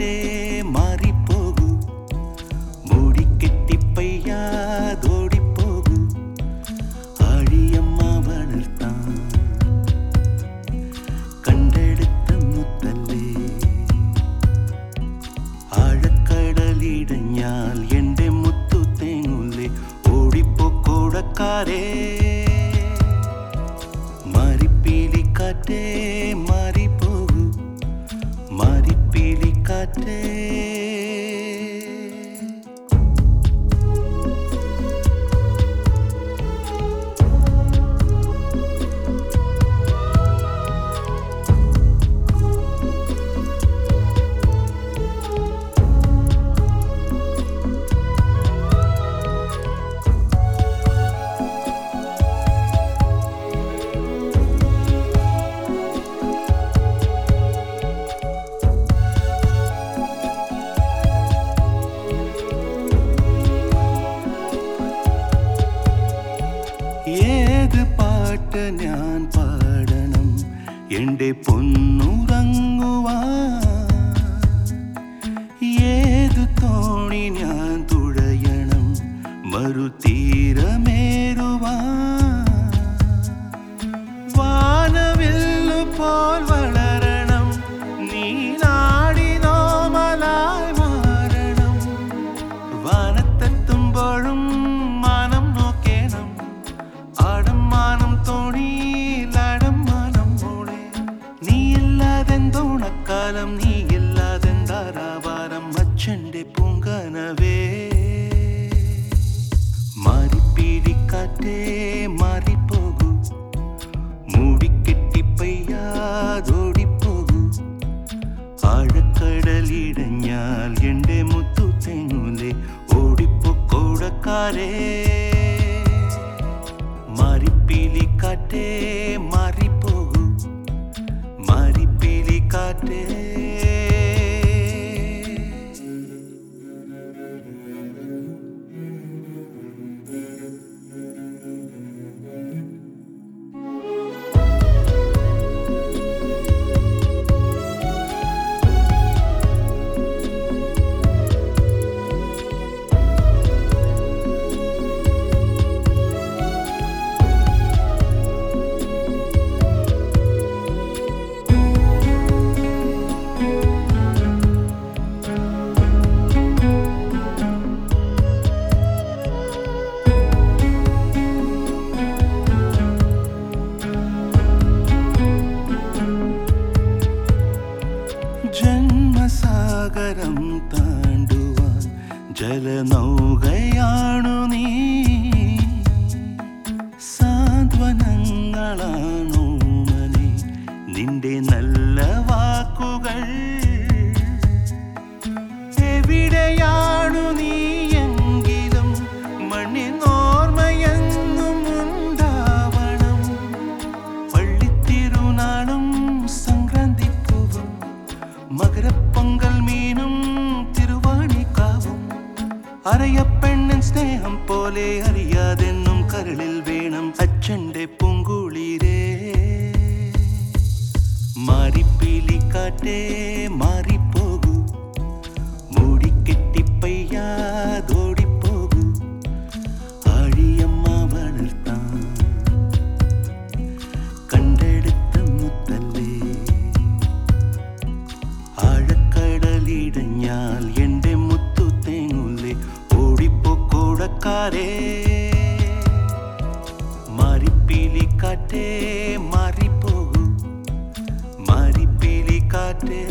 കാറ്റേ മാറിപ്പോകൂ മൂടിക്കെട്ടി പയ്യാതോടിപ്പോകൂ ആഴിയമ്മ വളർത്താൻ കണ്ടെടുത്ത മുത്തല്ലേ ആഴക്കടലിടഞ്ഞാൽ എന്റെ മുത്തു തേങ്ങുല്ലേ ഓടിപ്പോക്കോടക്കാരേ മാറിപ്പീലിക്കാറ്റേ മാറിപ്പോകൂ cutting. ഏത് പാട്ട് ഞാൻ പാടണം? എന്റെ പൊന്നുറങ്ങുവാ ഏത് തോണി പയ്യാതോടിപ്പോകൂ ആഴക്കടലിടഞ്ഞാൽ എന്റെ മുത്തു തെങ്ങുലെ ഓടിപ്പോക്കോടക്കാരേ ജലനൗകയാണു നീ. സാന്ത്വനങ്ങളാണോ മനെ നിന്റെ അറയപ്പെണ്ണൻ സ്നേഹം പോലെ അറിയാതെന്നും കരളിൽ വേണം അച്ഛന്റെ പൂങ്കുളിരേ. മാറിപ്പീലിക്കാറ്റേ ಕರೆ ಮರಿಪಿಲಿ ಕಟೆ ಮರಿಪು ಮರಿಪಿಲಿ ಕಟೆ